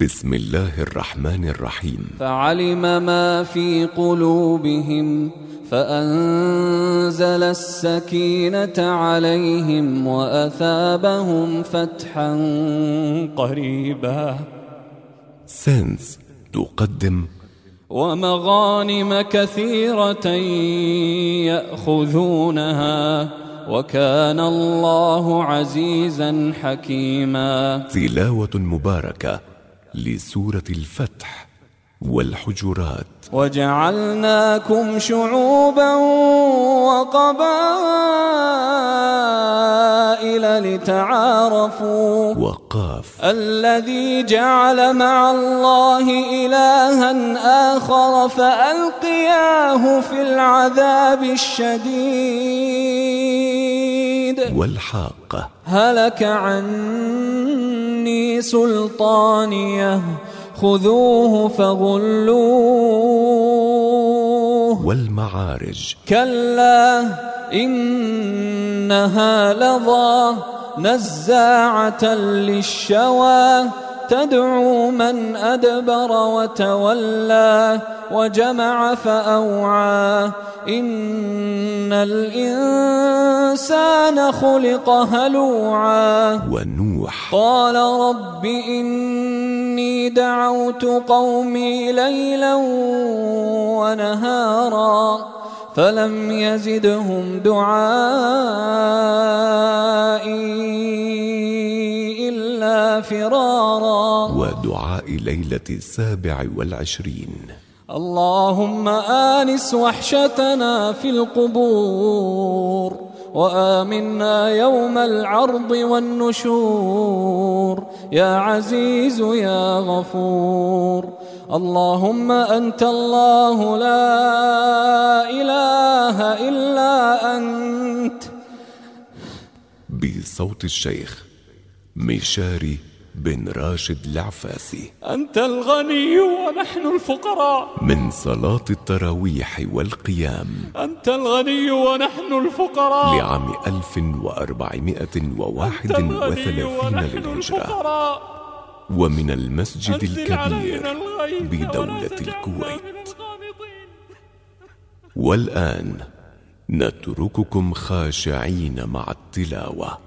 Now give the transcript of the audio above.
بسم الله الرحمن الرحيم. فعلم ما في قلوبهم فأنزل السكينة عليهم وأثابهم فتحا قريبا. سينس تقدم. ومغانم كثيرة يأخذونها وكان الله عزيزا حكيما. تلاوة مباركة. لسورة الفتح والحجرات. وجعلناكم شعوبا وقبائل لتعارفوا. وقاف. الذي جعل مع الله إلها آخر فألقياه في العذاب الشديد. والحاقة. هلك عني سلطانية خذوه فغلوه. والمعارج. كلا إنها لظى نزاعة للشوى. تدعو من أدبر وتولى وجمع فأوعى. إن الإنسان خلق هلوعا. ونوح. قال رب إني دعوت قومي ليلا ونهارا فلم يزدهم دعائي إلا فرارا. ودعاء ليلة السابع والعشرين. اللهم آنس وحشتنا في القبور وآمنا يوم العرض والنشور. يا عزيز يا غفور. اللهم أنت الله لا إله إلا أنت. بصوت الشيخ مشاري بن راشد العفاسي. أنت الغني ونحن الفقراء. من صلاة التراويح والقيام. أنت الغني ونحن الفقراء. لعام 1431 للهجرة. ومن المسجد الكبير بدولة الكويت. والآن نترككم خاشعين مع التلاوة.